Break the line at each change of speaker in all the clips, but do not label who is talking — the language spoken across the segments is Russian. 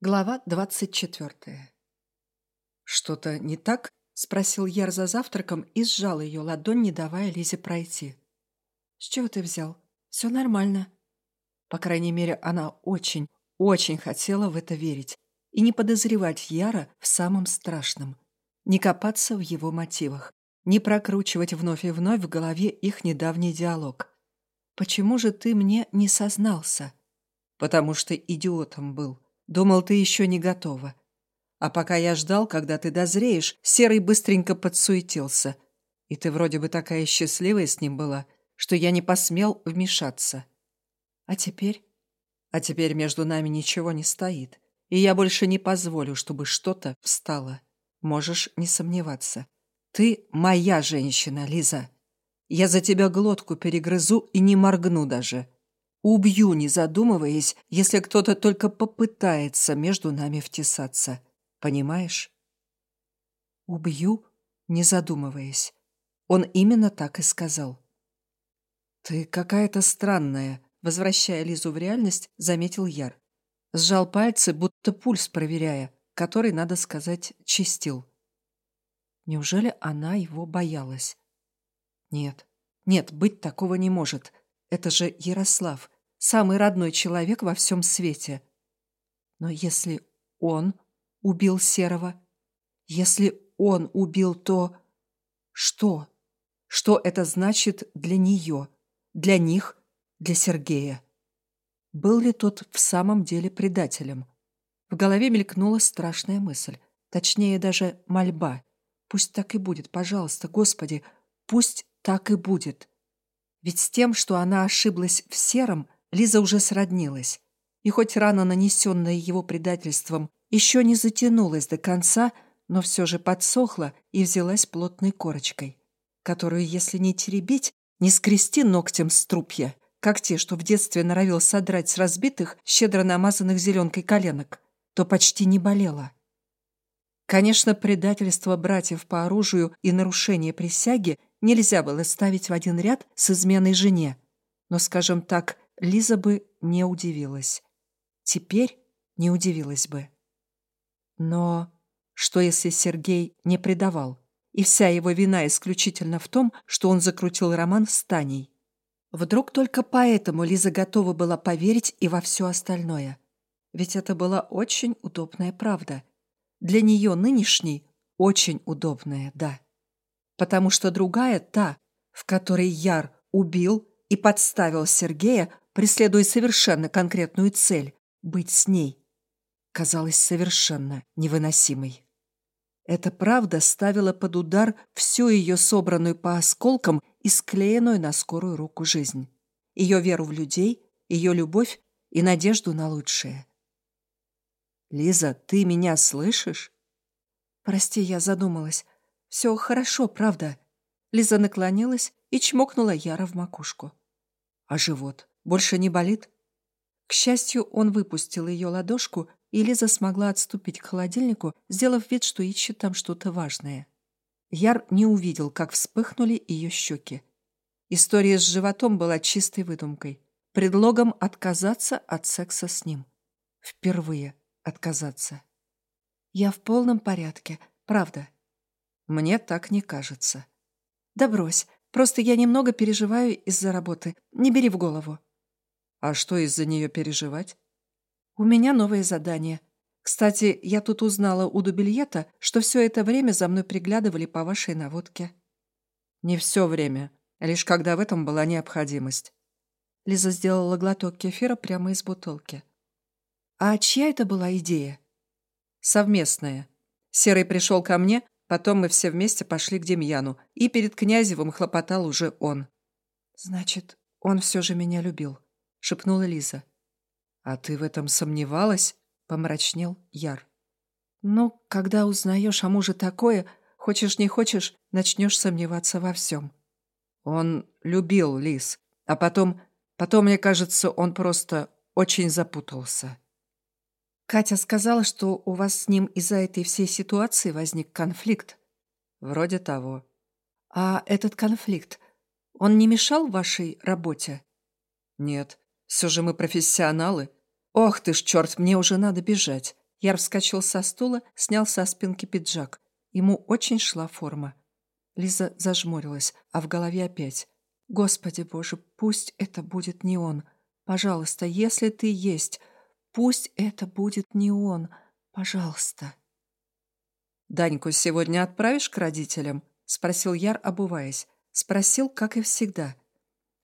Глава двадцать четвертая. «Что-то не так?» – спросил Яр за завтраком и сжал ее ладонь, не давая Лизе пройти. «С чего ты взял? Все нормально». По крайней мере, она очень, очень хотела в это верить и не подозревать Яра в самом страшном, не копаться в его мотивах, не прокручивать вновь и вновь в голове их недавний диалог. «Почему же ты мне не сознался?» «Потому что идиотом был. Думал, ты еще не готова. А пока я ждал, когда ты дозреешь, Серый быстренько подсуетился. И ты вроде бы такая счастливая с ним была, что я не посмел вмешаться. А теперь? А теперь между нами ничего не стоит. И я больше не позволю, чтобы что-то встало. Можешь не сомневаться. Ты моя женщина, Лиза. Я за тебя глотку перегрызу и не моргну даже. Убью, не задумываясь, если кто-то только попытается между нами втесаться. Понимаешь? Убью, не задумываясь. Он именно так и сказал. Ты какая-то странная, возвращая Лизу в реальность, заметил Яр. Сжал пальцы, будто пульс проверяя, который, надо сказать, чистил. Неужели она его боялась? Нет, нет, быть такого не может. Это же Ярослав, самый родной человек во всем свете. Но если он убил Серого, если он убил, то... Что? Что это значит для нее, для них, для Сергея? Был ли тот в самом деле предателем? В голове мелькнула страшная мысль, точнее даже мольба. Пусть так и будет, пожалуйста, Господи, пусть так и будет. Ведь с тем, что она ошиблась в сером, Лиза уже сроднилась. И хоть рана, нанесенная его предательством, еще не затянулась до конца, но все же подсохла и взялась плотной корочкой, которую, если не теребить, не скрести ногтем с трупья, как те, что в детстве норовил содрать с разбитых, щедро намазанных зеленкой коленок, то почти не болела. Конечно, предательство братьев по оружию и нарушение присяги нельзя было ставить в один ряд с изменой жене. Но, скажем так, Лиза бы не удивилась. Теперь не удивилась бы. Но что, если Сергей не предавал, и вся его вина исключительно в том, что он закрутил роман с Таней? Вдруг только поэтому Лиза готова была поверить и во все остальное. Ведь это была очень удобная правда. Для нее нынешней очень удобная, да потому что другая, та, в которой Яр убил и подставил Сергея, преследуя совершенно конкретную цель — быть с ней, казалась совершенно невыносимой. Эта правда ставила под удар всю ее собранную по осколкам и склеенную на скорую руку жизнь. Ее веру в людей, ее любовь и надежду на лучшее. «Лиза, ты меня слышишь?» «Прости, я задумалась. Все хорошо, правда?» Лиза наклонилась и чмокнула Яра в макушку. «А живот больше не болит?» К счастью, он выпустил ее ладошку, и Лиза смогла отступить к холодильнику, сделав вид, что ищет там что-то важное. Яр не увидел, как вспыхнули ее щеки. История с животом была чистой выдумкой, предлогом отказаться от секса с ним. Впервые отказаться. «Я в полном порядке, правда», мне так не кажется. Да брось, просто я немного переживаю из-за работы. Не бери в голову. А что из-за нее переживать? У меня новое задание. Кстати, я тут узнала у Дубильета, что все это время за мной приглядывали по вашей наводке. Не все время, лишь когда в этом была необходимость. Лиза сделала глоток кефира прямо из бутылки. А чья это была идея? Совместная. Серый пришел ко мне, Потом мы все вместе пошли к Демьяну, и перед Князевым хлопотал уже он. «Значит, он все же меня любил», — шепнула Лиза. «А ты в этом сомневалась?» — помрачнел Яр. «Ну, когда узнаешь о муже такое, хочешь не хочешь, начнешь сомневаться во всем». Он любил Лиз, а потом... Потом, мне кажется, он просто очень запутался. Катя сказала, что у вас с ним из-за этой всей ситуации возник конфликт. Вроде того. А этот конфликт, он не мешал вашей работе? Нет. Все же мы профессионалы. Ох ты ж, черт, мне уже надо бежать. Яр вскочил со стула, снял со спинки пиджак. Ему очень шла форма. Лиза зажмурилась, а в голове опять. «Господи боже, пусть это будет не он. Пожалуйста, если ты есть, пусть это будет не он. Пожалуйста». «Даньку сегодня отправишь к родителям?» — спросил Яр, обуваясь. Спросил, как и всегда.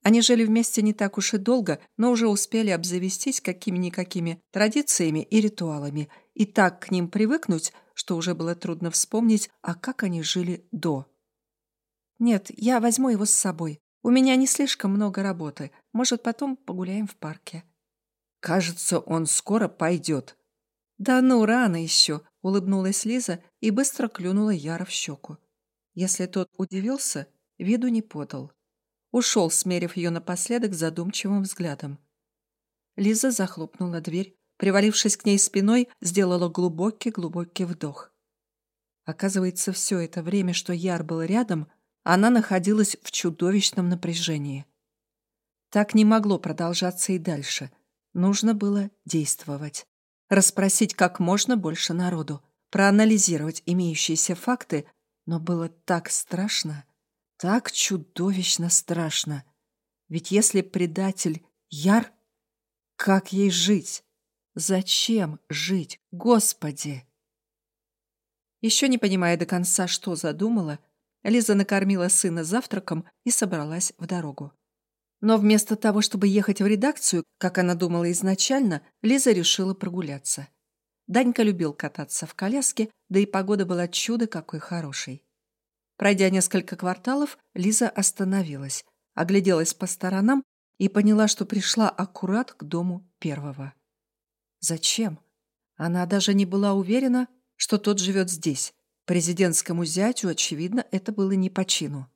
Они жили вместе не так уж и долго, но уже успели обзавестись какими-никакими традициями и ритуалами, и так к ним привыкнуть, что уже было трудно вспомнить, а как они жили до. «Нет, я возьму его с собой. У меня не слишком много работы. Может, потом погуляем в парке».
«Кажется, он скоро пойдет».
«Да ну, рано еще», — улыбнулась Лиза и быстро клюнула Яра в щеку. Если тот удивился, виду не подал. Ушел, смерив ее напоследок задумчивым взглядом. Лиза захлопнула дверь, привалившись к ней спиной, сделала глубокий-глубокий вдох. Оказывается, все это время, что Яр был рядом, она находилась в чудовищном напряжении. Так не могло продолжаться и дальше. Нужно было действовать. Расспросить как можно больше народу, проанализировать имеющиеся факты, но было так страшно. Так чудовищно страшно. Ведь если предатель Яр, как ей жить? Зачем жить, Господи? Еще не понимая до конца, что задумала, Лиза накормила сына завтраком и собралась в дорогу. Но вместо того, чтобы ехать в редакцию, как она думала изначально, Лиза решила прогуляться. Данька любил кататься в коляске, да и погода была чудо какой хорошей. Пройдя несколько кварталов, Лиза остановилась, огляделась по сторонам и поняла, что пришла аккурат к дому первого. Зачем? Она даже не была уверена, что тот живет здесь. Президентскому зятю, очевидно, это было не по чину.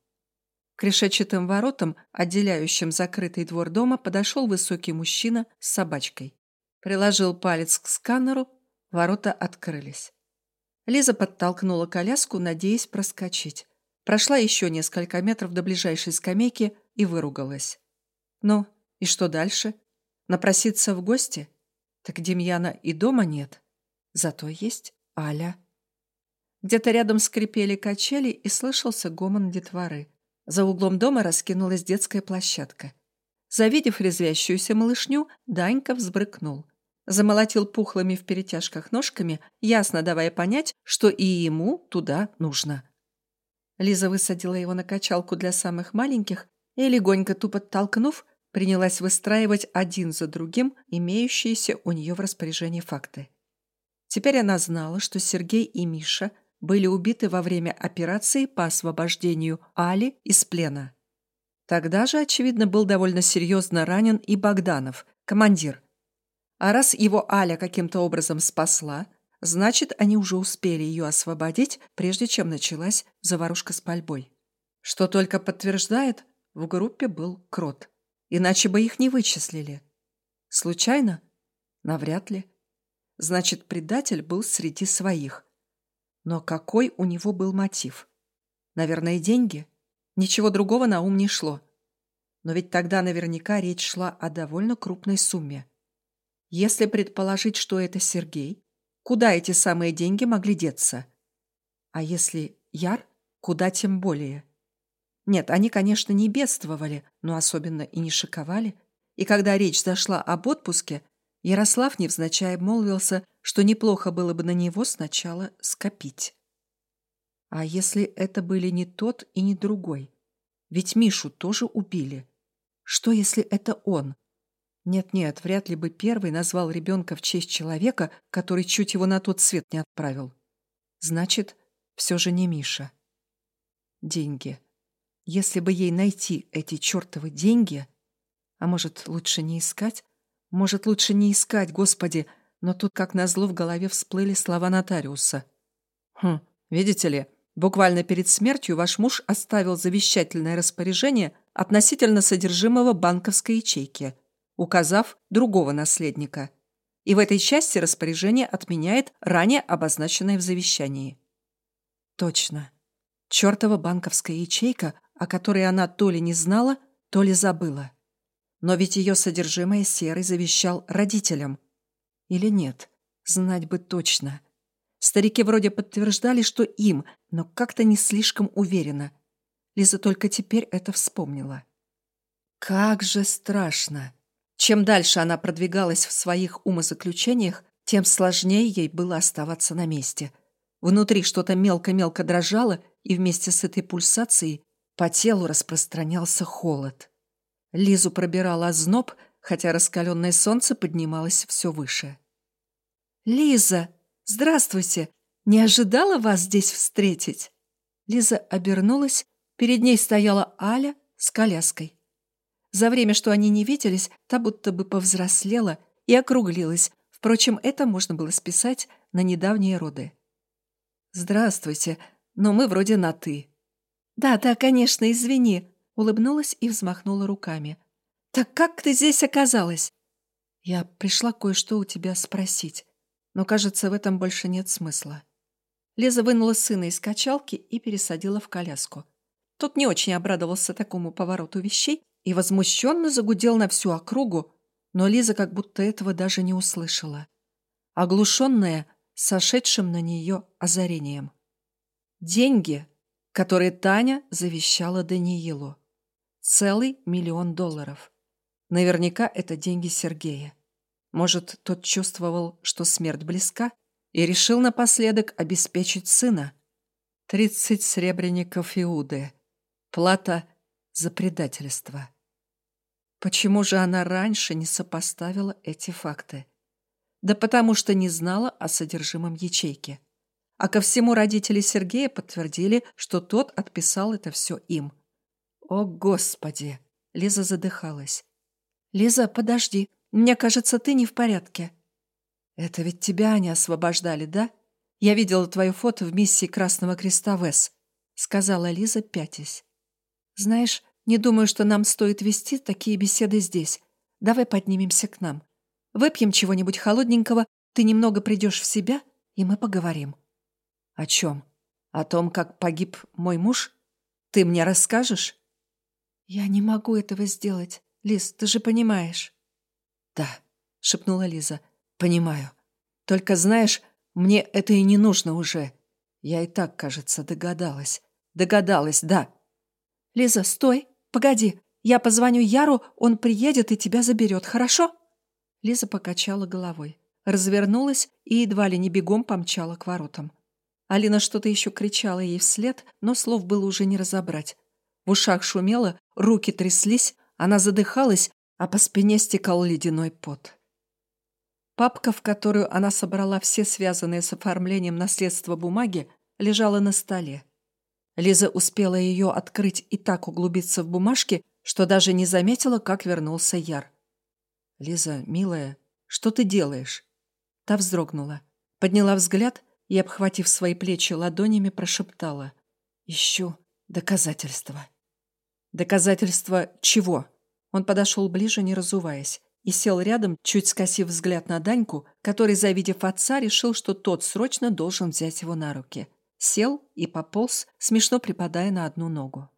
К решетчатым воротам, отделяющим закрытый двор дома, подошел высокий мужчина с собачкой. Приложил палец к сканеру, ворота открылись. Лиза подтолкнула коляску, надеясь проскочить. Прошла еще несколько метров до ближайшей скамейки и выругалась. Ну, и что дальше? Напроситься в гости? Так Демьяна и дома нет. Зато есть Аля. Где-то рядом скрипели качели и слышался гомон детворы. За углом дома раскинулась детская площадка. Завидев резвящуюся малышню, Данька взбрыкнул. Замолотил пухлыми в перетяжках ножками, ясно давая понять, что и ему туда нужно. Лиза высадила его на качалку для самых маленьких и, легонько тупо толкнув, принялась выстраивать один за другим имеющиеся у нее в распоряжении факты. Теперь она знала, что Сергей и Миша были убиты во время операции по освобождению Али из плена. Тогда же, очевидно, был довольно серьезно ранен и Богданов, командир. А раз его Аля каким-то образом спасла – Значит, они уже успели ее освободить, прежде чем началась заварушка с пальбой. Что только подтверждает, в группе был крот. Иначе бы их не вычислили. Случайно? Навряд ли. Значит, предатель был среди своих. Но какой у него был мотив? Наверное, деньги? Ничего другого на ум не шло. Но ведь тогда наверняка речь шла о довольно крупной сумме. Если предположить, что это Сергей, Куда эти самые деньги могли деться? А если Яр, куда тем более? Нет, они, конечно, не бедствовали, но особенно и не шиковали. И когда речь зашла об отпуске, Ярослав невзначай молвился, что неплохо было бы на него сначала скопить. А если это были не тот и не другой? Ведь Мишу тоже убили. Что, если это он? Нет-нет, вряд ли бы первый назвал ребенка в честь человека, который чуть его на тот свет не отправил. Значит, все же не Миша. Деньги. Если бы ей найти эти чертовы деньги... А может, лучше не искать? Может, лучше не искать, господи, но тут, как назло, в голове всплыли слова нотариуса. Хм, видите ли, буквально перед смертью ваш муж оставил завещательное распоряжение относительно содержимого банковской ячейки – указав другого наследника. И в этой части распоряжение отменяет ранее обозначенное в завещании. Точно. Чертова банковская ячейка, о которой она то ли не знала, то ли забыла. Но ведь ее содержимое Серый завещал родителям. Или нет? Знать бы точно. Старики вроде подтверждали, что им, но как-то не слишком уверенно. Лиза только теперь это вспомнила. Как же страшно! Чем дальше она продвигалась в своих умозаключениях, тем сложнее ей было оставаться на месте. Внутри что-то мелко-мелко дрожало, и вместе с этой пульсацией по телу распространялся холод. Лизу пробирал озноб, хотя раскаленное солнце поднималось все выше. «Лиза, здравствуйте! Не ожидала вас здесь встретить?» Лиза обернулась, перед ней стояла Аля с коляской. За время, что они не виделись, та будто бы повзрослела и округлилась. Впрочем, это можно было списать на недавние роды. «Здравствуйте, но мы вроде на «ты». «Да-да, конечно, извини», — улыбнулась и взмахнула руками. «Так как ты здесь оказалась?» «Я пришла кое-что у тебя спросить, но, кажется, в этом больше нет смысла». Лиза вынула сына из качалки и пересадила в коляску. Тот не очень обрадовался такому повороту вещей и возмущенно загудел на всю округу, но Лиза как будто этого даже не услышала. Оглушенная сошедшим на нее озарением. Деньги, которые Таня завещала Даниилу. Целый миллион долларов. Наверняка это деньги Сергея. Может, тот чувствовал, что смерть близка, и решил напоследок обеспечить сына. Тридцать сребреников Иуды. Плата за предательство. Почему же она раньше не сопоставила эти факты? Да потому что не знала о содержимом ячейки. А ко всему родители Сергея подтвердили, что тот отписал это все им. О, Господи! Лиза задыхалась. «Лиза, подожди. Мне кажется, ты не в порядке». «Это ведь тебя они освобождали, да? Я видела твое фото в миссии Красного Креста ВЭС», — сказала Лиза, пятясь. «Знаешь, не думаю, что нам стоит вести такие беседы здесь. Давай поднимемся к нам. Выпьем чего-нибудь холодненького, ты немного придешь в себя, и мы поговорим». «О чем? О том, как погиб мой муж? Ты мне расскажешь?» «Я не могу этого сделать. Лиз, ты же понимаешь». «Да», — шепнула Лиза, — «понимаю. Только знаешь, мне это и не нужно уже. Я и так, кажется, догадалась. Догадалась, да». «Лиза, стой! Погоди! Я позвоню Яру, он приедет и тебя заберет, хорошо?» Лиза покачала головой, развернулась и едва ли не бегом помчала к воротам. Алина что-то еще кричала ей вслед, но слов было уже не разобрать. В ушах шумело, руки тряслись, она задыхалась, а по спине стекал ледяной пот. Папка, в которую она собрала все связанные с оформлением наследства бумаги, лежала на столе. Лиза успела ее открыть и так углубиться в бумажки, что даже не заметила, как вернулся Яр. «Лиза, милая, что ты делаешь?» Та вздрогнула, подняла взгляд и, обхватив свои плечи ладонями, прошептала. «Ищу доказательства». «Доказательства чего?» Он подошел ближе, не разуваясь, и сел рядом, чуть скосив взгляд на Даньку, который, завидев отца, решил, что тот срочно должен взять его на руки. Сел и пополз, смешно припадая на одну ногу.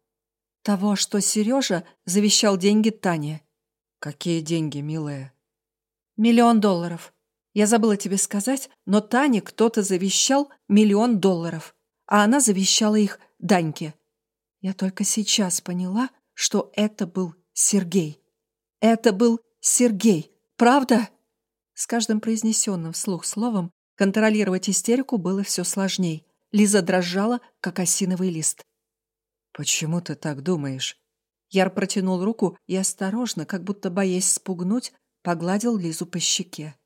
«Того, что Сережа завещал деньги Тане». «Какие деньги, милая?» «Миллион долларов. Я забыла тебе сказать, но Тане кто-то завещал миллион долларов, а она завещала их Даньке. Я только сейчас поняла, что это был Сергей. Это был Сергей, правда? С каждым произнесенным вслух словом контролировать истерику было все сложней. Лиза дрожала, как осиновый лист. «Почему ты так думаешь?» Яр протянул руку и осторожно, как будто боясь спугнуть, погладил Лизу по щеке.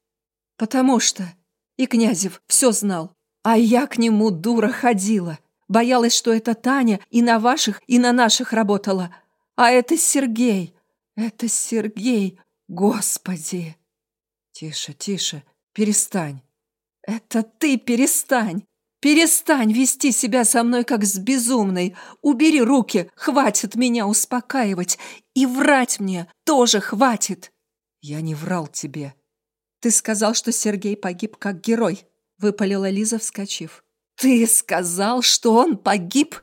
Потому что и Князев все знал, а я к нему, дура, ходила. Боялась, что это Таня и на ваших, и на наших работала. А это Сергей. Это Сергей. Господи. Тише, тише. Перестань. Это ты перестань. Перестань вести себя со мной как с безумной. Убери руки, хватит меня успокаивать. И врать мне тоже хватит. Я не врал тебе. «Ты сказал, что Сергей погиб как герой», — выпалила Лиза, вскочив. «Ты сказал, что он погиб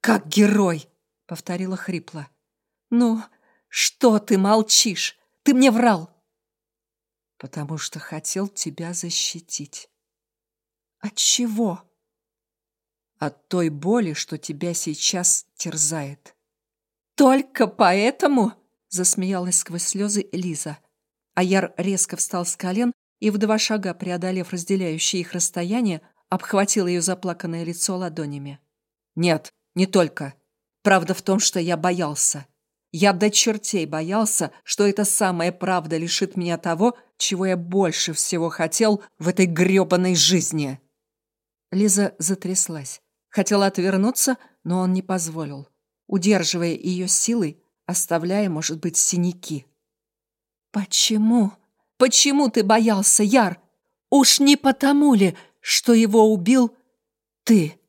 как герой», — повторила хрипло. «Ну, что ты молчишь? Ты мне врал».
Потому что хотел тебя защитить.
От чего?
От той боли, что тебя сейчас терзает.
Только поэтому? Засмеялась сквозь слезы Лиза. Аяр резко встал с колен и, в два шага преодолев разделяющее их расстояние, обхватил ее заплаканное лицо ладонями.
«Нет, не только. Правда в том, что я боялся. Я до чертей боялся, что эта самая правда лишит меня того, чего я больше всего хотел в этой грёбаной жизни».
Лиза затряслась. Хотела отвернуться, но он не позволил, удерживая ее силой, оставляя, может быть, синяки. «Почему? Почему ты боялся, Яр? Уж не потому ли, что его убил ты?»